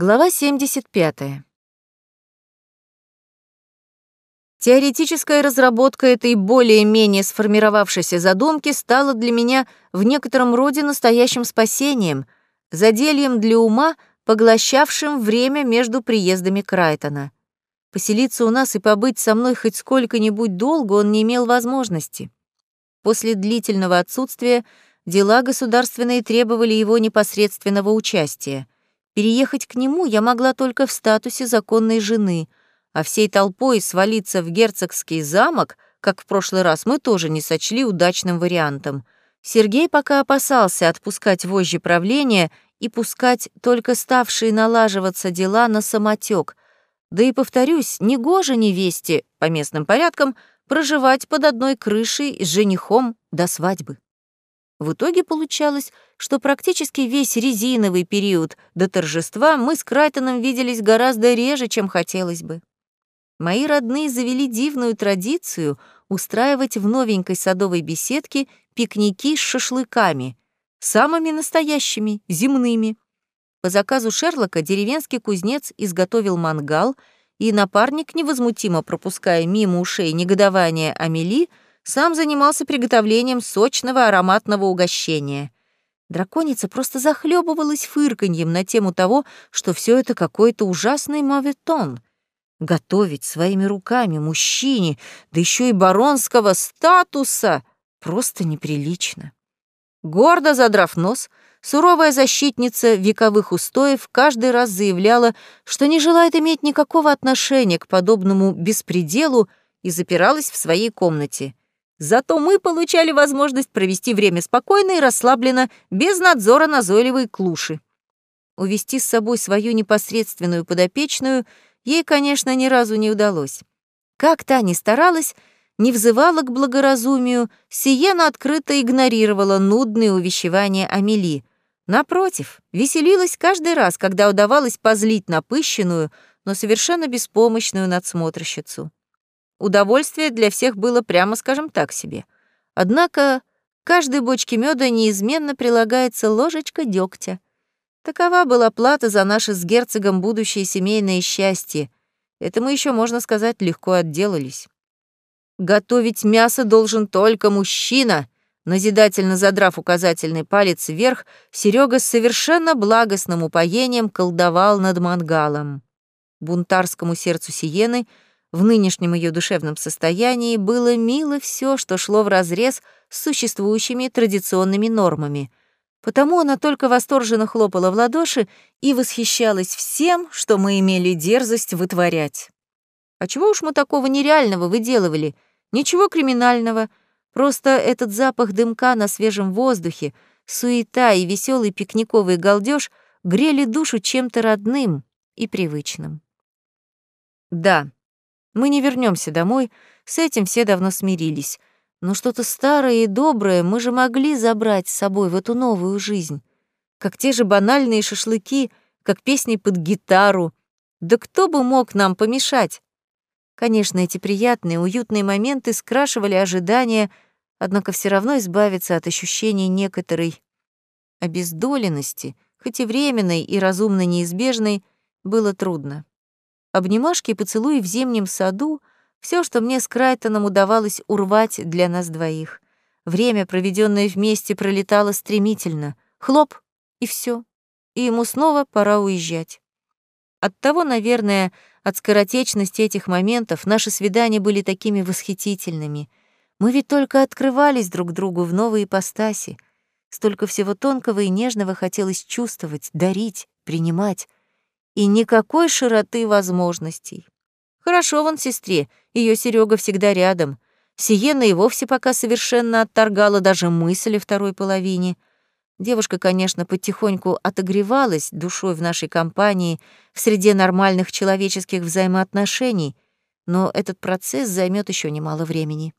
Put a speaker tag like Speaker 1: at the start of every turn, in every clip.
Speaker 1: Глава 75. Теоретическая разработка этой более-менее сформировавшейся задумки стала для меня в некотором роде настоящим спасением, задельем для ума, поглощавшим время между приездами Крайтона. Поселиться у нас и побыть со мной хоть сколько-нибудь долго он не имел возможности. После длительного отсутствия дела государственные требовали его непосредственного участия — Переехать к нему я могла только в статусе законной жены, а всей толпой свалиться в герцогский замок, как в прошлый раз, мы тоже не сочли удачным вариантом. Сергей пока опасался отпускать вожжи правления и пускать только ставшие налаживаться дела на самотек. Да и, повторюсь, негоже невесте, по местным порядкам, проживать под одной крышей с женихом до свадьбы. В итоге получалось, что практически весь резиновый период до торжества мы с Крайтоном виделись гораздо реже, чем хотелось бы. Мои родные завели дивную традицию устраивать в новенькой садовой беседке пикники с шашлыками, самыми настоящими, земными. По заказу Шерлока деревенский кузнец изготовил мангал, и напарник, невозмутимо пропуская мимо ушей негодование Амели, сам занимался приготовлением сочного ароматного угощения. Драконица просто захлебывалась фырканьем на тему того, что все это какой-то ужасный моветон. Готовить своими руками мужчине, да еще и баронского статуса, просто неприлично. Гордо задрав нос, суровая защитница вековых устоев каждый раз заявляла, что не желает иметь никакого отношения к подобному беспределу и запиралась в своей комнате. Зато мы получали возможность провести время спокойно и расслабленно, без надзора назойливой клуши. Увести с собой свою непосредственную подопечную ей, конечно, ни разу не удалось. Как та ни старалась, не взывала к благоразумию, Сиена открыто игнорировала нудные увещевания Амели. Напротив, веселилась каждый раз, когда удавалось позлить напыщенную, но совершенно беспомощную надсмотрщицу. Удовольствие для всех было, прямо скажем так себе. Однако каждой бочке меда неизменно прилагается ложечка дегтя. Такова была плата за наше с герцогом будущее семейное счастье. Это мы еще, можно сказать, легко отделались. Готовить мясо должен только мужчина. Назидательно задрав указательный палец вверх, Серега с совершенно благостным упоением колдовал над мангалом. Бунтарскому сердцу Сиены — в нынешнем ее душевном состоянии было мило все, что шло вразрез с существующими традиционными нормами. Потому она только восторженно хлопала в ладоши и восхищалась всем, что мы имели дерзость вытворять. А чего уж мы такого нереального выделывали? Ничего криминального. Просто этот запах дымка на свежем воздухе, суета и веселый пикниковый галдеж грели душу чем-то родным и привычным. Да, мы не вернемся домой, с этим все давно смирились. Но что-то старое и доброе мы же могли забрать с собой в эту новую жизнь. Как те же банальные шашлыки, как песни под гитару. Да кто бы мог нам помешать? Конечно, эти приятные, уютные моменты скрашивали ожидания, однако все равно избавиться от ощущения некоторой обездоленности, хоть и временной и разумно неизбежной, было трудно. Обнимашки и поцелуи в зимнем саду — все, что мне с Крайтоном удавалось урвать для нас двоих. Время, проведенное вместе, пролетало стремительно. Хлоп, и все. И ему снова пора уезжать. Оттого, наверное, от скоротечности этих моментов наши свидания были такими восхитительными. Мы ведь только открывались друг другу в новой ипостаси. Столько всего тонкого и нежного хотелось чувствовать, дарить, принимать и никакой широты возможностей. Хорошо вон сестре, ее Серега всегда рядом. Сиена и вовсе пока совершенно отторгала даже мысли второй половине. Девушка, конечно, потихоньку отогревалась душой в нашей компании, в среде нормальных человеческих взаимоотношений, но этот процесс займет еще немало времени.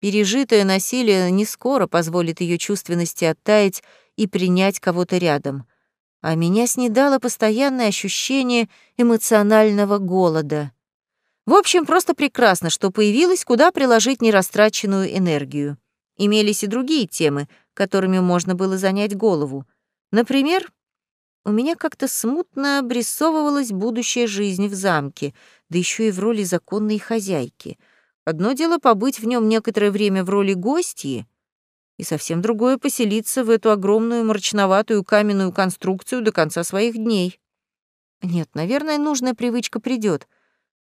Speaker 1: Пережитое насилие не скоро позволит ее чувственности оттаять и принять кого-то рядом — а меня снедало постоянное ощущение эмоционального голода. В общем, просто прекрасно, что появилось, куда приложить нерастраченную энергию. Имелись и другие темы, которыми можно было занять голову. Например, у меня как-то смутно обрисовывалась будущая жизнь в замке, да еще и в роли законной хозяйки. Одно дело побыть в нем некоторое время в роли гостьи, и совсем другое — поселиться в эту огромную мрачноватую каменную конструкцию до конца своих дней. Нет, наверное, нужная привычка придет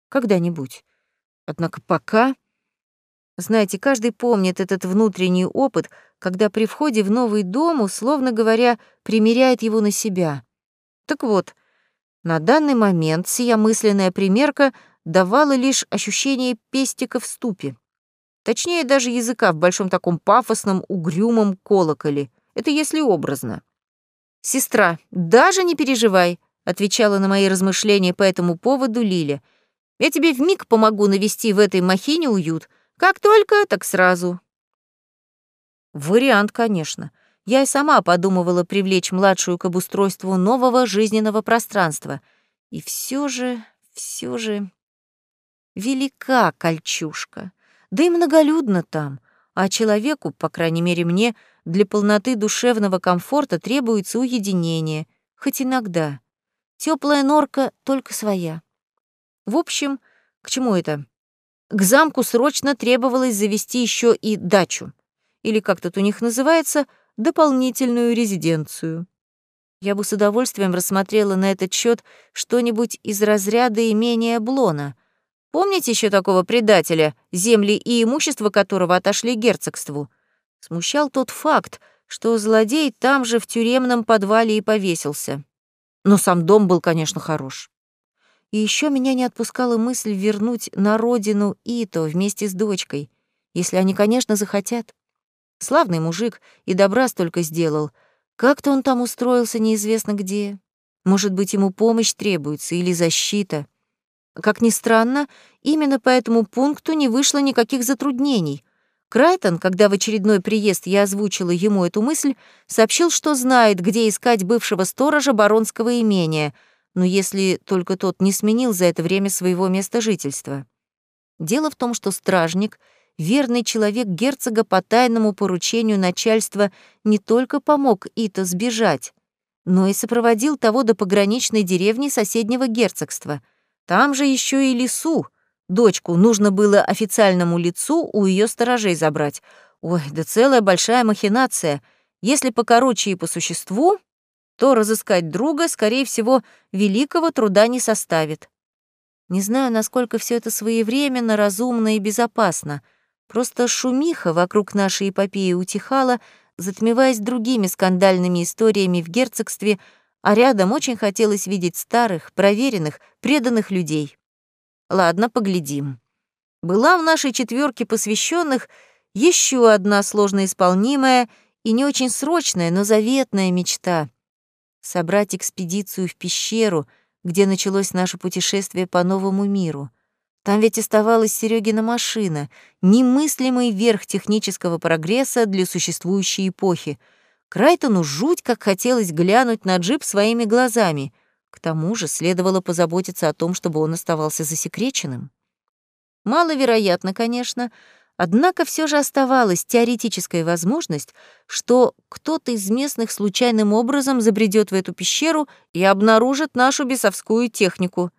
Speaker 1: Когда-нибудь. Однако пока... Знаете, каждый помнит этот внутренний опыт, когда при входе в новый дом, условно говоря, примеряет его на себя. Так вот, на данный момент сия мысленная примерка давала лишь ощущение пестика в ступе. Точнее, даже языка в большом таком пафосном, угрюмом колоколе. Это если образно. «Сестра, даже не переживай», — отвечала на мои размышления по этому поводу Лиля. «Я тебе вмиг помогу навести в этой махине уют. Как только, так сразу». Вариант, конечно. Я и сама подумывала привлечь младшую к обустройству нового жизненного пространства. И все же, все же... Велика кольчушка да и многолюдно там, а человеку, по крайней мере мне, для полноты душевного комфорта требуется уединение, хоть иногда. Теплая норка только своя. В общем, к чему это? К замку срочно требовалось завести еще и дачу, или как тут у них называется, дополнительную резиденцию. Я бы с удовольствием рассмотрела на этот счет что-нибудь из разряда имения Блона — Помните еще такого предателя, земли и имущество которого отошли герцогству? Смущал тот факт, что злодей там же в тюремном подвале и повесился. Но сам дом был, конечно, хорош. И еще меня не отпускала мысль вернуть на родину Ито вместе с дочкой, если они, конечно, захотят. Славный мужик и добра столько сделал. Как-то он там устроился неизвестно где. Может быть, ему помощь требуется или защита. Как ни странно, именно по этому пункту не вышло никаких затруднений. Крайтон, когда в очередной приезд я озвучила ему эту мысль, сообщил, что знает, где искать бывшего сторожа баронского имения, но если только тот не сменил за это время своего места жительства. Дело в том, что стражник, верный человек герцога по тайному поручению начальства, не только помог Ито сбежать, но и сопроводил того до пограничной деревни соседнего герцогства — там же еще и лису. Дочку нужно было официальному лицу у ее сторожей забрать. Ой, да целая большая махинация. Если покороче и по существу, то разыскать друга, скорее всего, великого труда не составит. Не знаю, насколько все это своевременно, разумно и безопасно. Просто шумиха вокруг нашей эпопеи утихала, затмеваясь другими скандальными историями в герцогстве, а рядом очень хотелось видеть старых, проверенных, преданных людей. Ладно, поглядим. Была в нашей четверке посвященных еще одна сложно исполнимая и не очень срочная, но заветная мечта — собрать экспедицию в пещеру, где началось наше путешествие по новому миру. Там ведь оставалась Серегина машина, немыслимый верх технического прогресса для существующей эпохи — Крайтону жуть как хотелось глянуть на джип своими глазами. К тому же следовало позаботиться о том, чтобы он оставался засекреченным. Маловероятно, конечно, однако все же оставалась теоретическая возможность, что кто-то из местных случайным образом забредет в эту пещеру и обнаружит нашу бесовскую технику.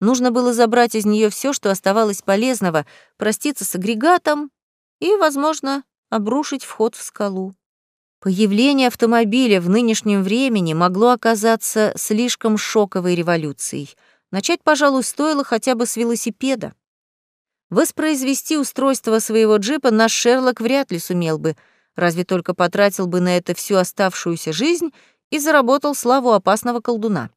Speaker 1: Нужно было забрать из нее все, что оставалось полезного, проститься с агрегатом и, возможно, обрушить вход в скалу. Появление автомобиля в нынешнем времени могло оказаться слишком шоковой революцией. Начать, пожалуй, стоило хотя бы с велосипеда. Воспроизвести устройство своего джипа наш Шерлок вряд ли сумел бы, разве только потратил бы на это всю оставшуюся жизнь и заработал славу опасного колдуна.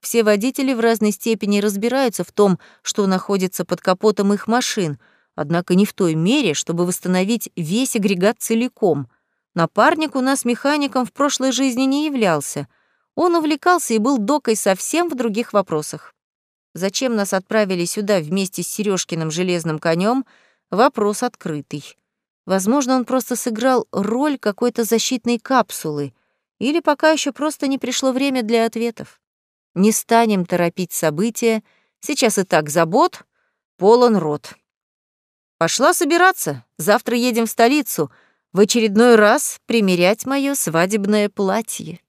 Speaker 1: Все водители в разной степени разбираются в том, что находится под капотом их машин, однако не в той мере, чтобы восстановить весь агрегат целиком — Напарник у нас механиком в прошлой жизни не являлся. Он увлекался и был докой совсем в других вопросах. Зачем нас отправили сюда вместе с Сережкиным железным конем? Вопрос открытый. Возможно, он просто сыграл роль какой-то защитной капсулы, или пока еще просто не пришло время для ответов. Не станем торопить события, сейчас и так забот, полон рот. Пошла собираться, завтра едем в столицу — в очередной раз примерять мое свадебное платье.